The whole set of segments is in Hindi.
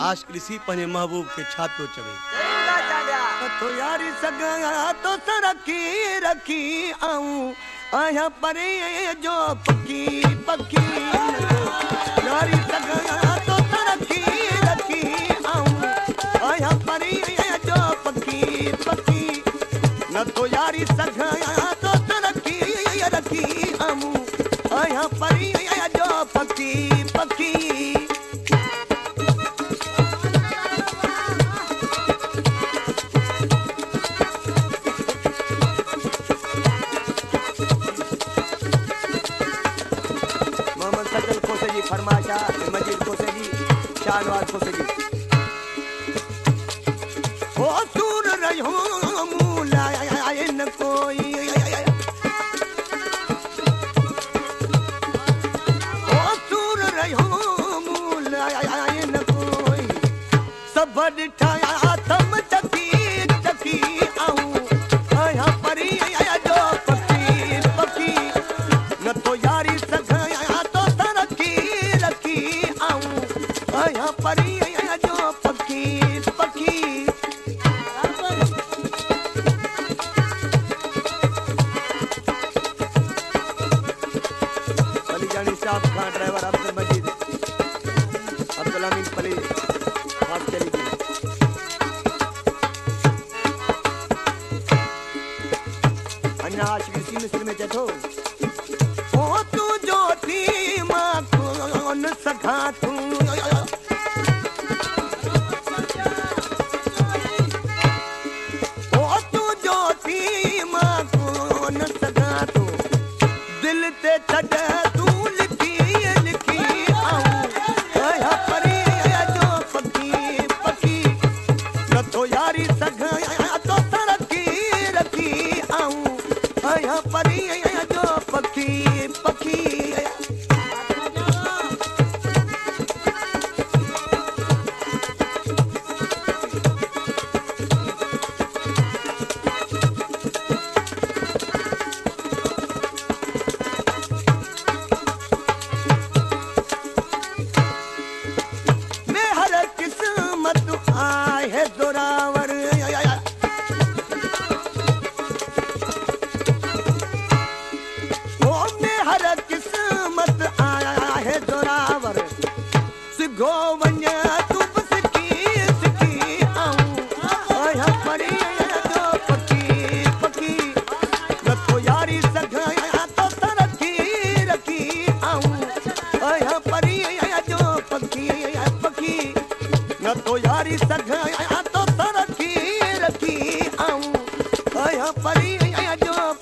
आशिक ॾिसी पंहिंजे महबूब खे छा चवे। तो यारी सगा तो सरकी रखी आऊँ। आया परे जो पकी पकी। यारी सगा तो सरकी रखी आऊँ। आया परे जो पकी पकी। न तो यारी सगा तो सरकी रखी आऊँ। आया परे फरमाशा मजीद खोसेजी शाहनवाज रहो मूलायन कोई। ओ सुन रहो मूलायन कोई। सब अली खान ड्राइवर अब्दुल मजीद अब्दुल अमीन पली चली गई। अन्ना आशिक इसी मिस्र में चथो ओ तू जो थी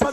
पर